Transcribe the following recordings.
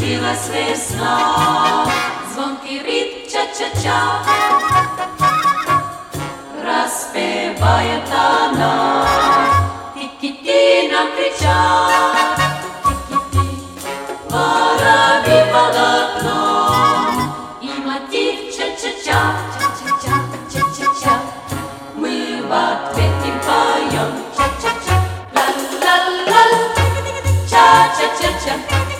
Закінчилась весна, звонкий рід ча-ча-ча, розпиває тана, тільки нам кричать, тільки воробі полотно, і мотив ча-ча-ча, ча-ча-ча, ча-ча-ча, ми в ответі поем ча-ча-ча, ла-ла-ла, ча-ча-ча-ча.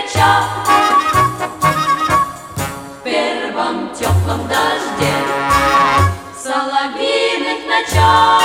грача В первом теплом дожде соловьиных ночах